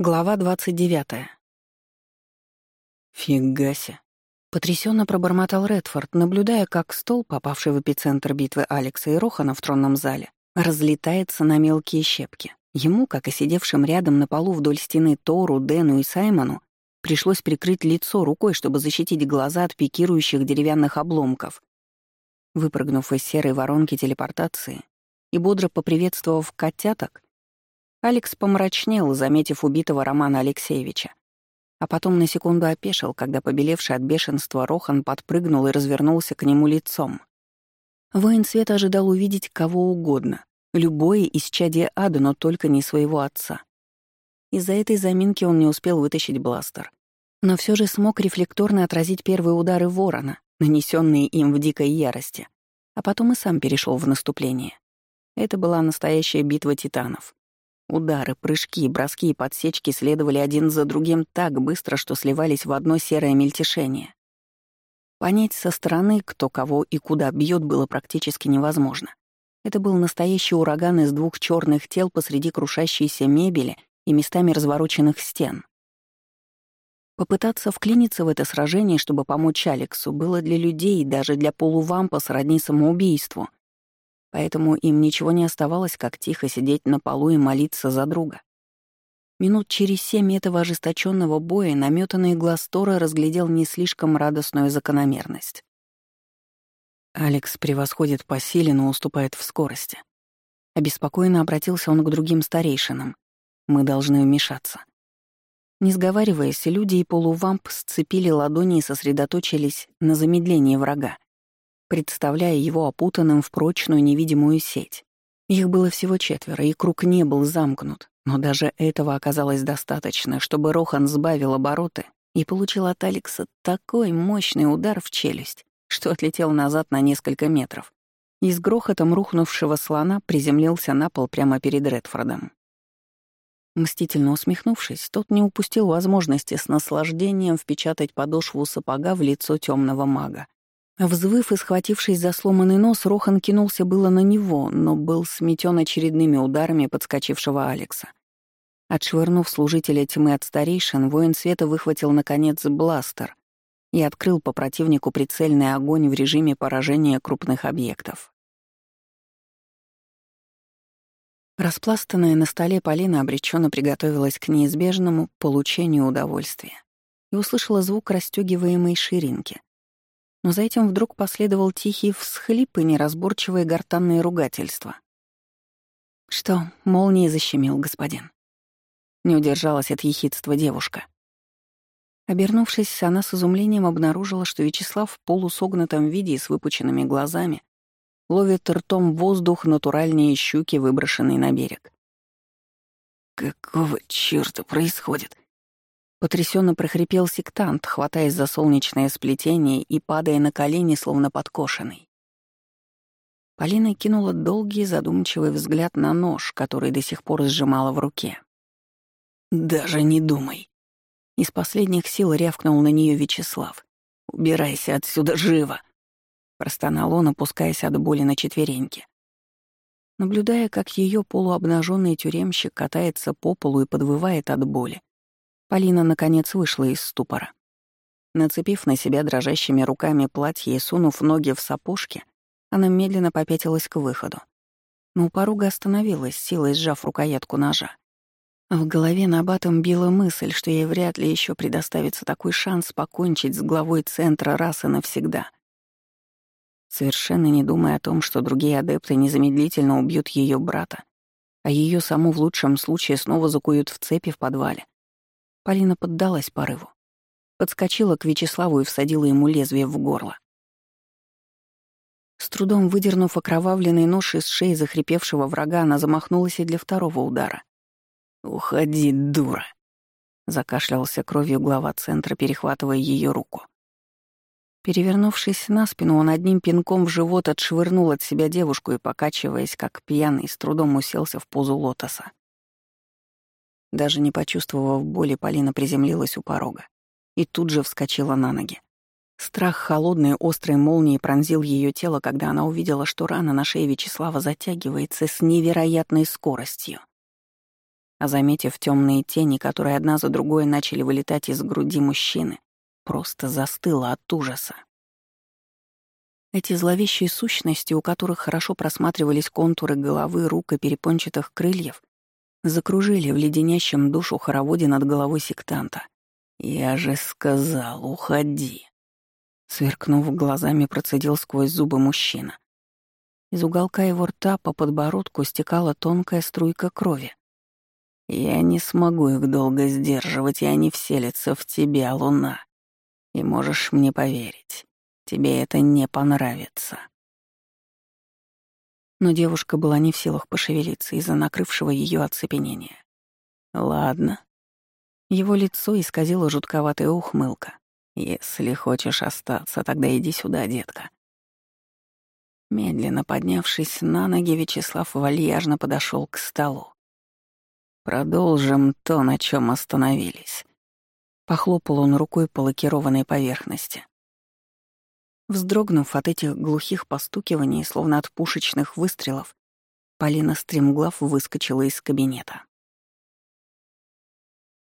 Глава 29. «Фигаси!» — потрясенно пробормотал Редфорд, наблюдая, как стол, попавший в эпицентр битвы Алекса и Рохана в тронном зале, разлетается на мелкие щепки. Ему, как и сидевшим рядом на полу вдоль стены Тору, Дэну и Саймону, пришлось прикрыть лицо рукой, чтобы защитить глаза от пикирующих деревянных обломков. Выпрыгнув из серой воронки телепортации и бодро поприветствовав котяток, Алекс помрачнел, заметив убитого Романа Алексеевича. А потом на секунду опешил, когда побелевший от бешенства Рохан подпрыгнул и развернулся к нему лицом. Воин Света ожидал увидеть кого угодно, любое из чадия ада, но только не своего отца. Из-за этой заминки он не успел вытащить бластер. Но все же смог рефлекторно отразить первые удары ворона, нанесенные им в дикой ярости, а потом и сам перешел в наступление. Это была настоящая битва титанов. Удары, прыжки, броски и подсечки следовали один за другим так быстро, что сливались в одно серое мельтешение. Понять со стороны, кто кого и куда бьет, было практически невозможно. Это был настоящий ураган из двух черных тел посреди крушащейся мебели и местами развороченных стен. Попытаться вклиниться в это сражение, чтобы помочь Алексу, было для людей, даже для полувампа сродни самоубийству — поэтому им ничего не оставалось, как тихо сидеть на полу и молиться за друга. Минут через семь этого ожесточенного боя наметанный глаз Тора разглядел не слишком радостную закономерность. Алекс превосходит по силе, но уступает в скорости. Обеспокоенно обратился он к другим старейшинам. Мы должны вмешаться. Не сговариваясь, люди и полувамп сцепили ладони и сосредоточились на замедлении врага представляя его опутанным в прочную невидимую сеть. Их было всего четверо, и круг не был замкнут, но даже этого оказалось достаточно, чтобы Рохан сбавил обороты и получил от Алекса такой мощный удар в челюсть, что отлетел назад на несколько метров. И с грохотом рухнувшего слона приземлился на пол прямо перед Редфордом. Мстительно усмехнувшись, тот не упустил возможности с наслаждением впечатать подошву сапога в лицо темного мага. Взвыв и схватившись за сломанный нос, Рохан кинулся было на него, но был сметен очередными ударами подскочившего Алекса. Отшвырнув служителя тьмы от старейшин, воин света выхватил, наконец, бластер и открыл по противнику прицельный огонь в режиме поражения крупных объектов. Распластанная на столе Полина обреченно приготовилась к неизбежному получению удовольствия и услышала звук расстёгиваемой ширинки но за этим вдруг последовал тихий всхлип и неразборчивое гортанное ругательство. «Что, молнией защемил, господин?» Не удержалась от ехидства девушка. Обернувшись, она с изумлением обнаружила, что Вячеслав в полусогнутом виде и с выпученными глазами ловит ртом воздух натуральнее щуки, выброшенные на берег. «Какого чёрта происходит?» Потрясенно прохрипел сектант, хватаясь за солнечное сплетение и падая на колени, словно подкошенный. Полина кинула долгий задумчивый взгляд на нож, который до сих пор сжимала в руке. «Даже не думай!» Из последних сил рявкнул на нее Вячеслав. «Убирайся отсюда живо!» Простонал он, опускаясь от боли на четвереньки. Наблюдая, как ее полуобнаженный тюремщик катается по полу и подвывает от боли, Полина, наконец, вышла из ступора. Нацепив на себя дрожащими руками платье и сунув ноги в сапожки, она медленно попятилась к выходу. Но у порога остановилась, силой сжав рукоятку ножа. В голове набатом била мысль, что ей вряд ли еще предоставится такой шанс покончить с главой центра раз и навсегда. Совершенно не думая о том, что другие адепты незамедлительно убьют ее брата, а ее саму в лучшем случае снова закуют в цепи в подвале, Полина поддалась порыву. Подскочила к Вячеславу и всадила ему лезвие в горло. С трудом выдернув окровавленный нож из шеи захрипевшего врага, она замахнулась и для второго удара. «Уходи, дура!» — закашлялся кровью глава центра, перехватывая ее руку. Перевернувшись на спину, он одним пинком в живот отшвырнул от себя девушку и, покачиваясь, как пьяный, с трудом уселся в позу лотоса. Даже не почувствовав боли, Полина приземлилась у порога и тут же вскочила на ноги. Страх холодной острой молнией пронзил ее тело, когда она увидела, что рана на шее Вячеслава затягивается с невероятной скоростью. а заметив темные тени, которые одна за другой начали вылетать из груди мужчины, просто застыла от ужаса. Эти зловещие сущности, у которых хорошо просматривались контуры головы, рук и перепончатых крыльев, закружили в леденящем душу хороводе над головой сектанта. «Я же сказал, уходи!» Сверкнув глазами, процедил сквозь зубы мужчина. Из уголка его рта по подбородку стекала тонкая струйка крови. «Я не смогу их долго сдерживать, и они вселятся в тебя, луна. И можешь мне поверить, тебе это не понравится». Но девушка была не в силах пошевелиться из-за накрывшего ее оцепенения. «Ладно». Его лицо исказило жутковатая ухмылка. «Если хочешь остаться, тогда иди сюда, детка. Медленно поднявшись на ноги, Вячеслав вальяжно подошел к столу. «Продолжим то, на чем остановились». Похлопал он рукой по лакированной поверхности. Вздрогнув от этих глухих постукиваний, словно от пушечных выстрелов, Полина стремглав выскочила из кабинета.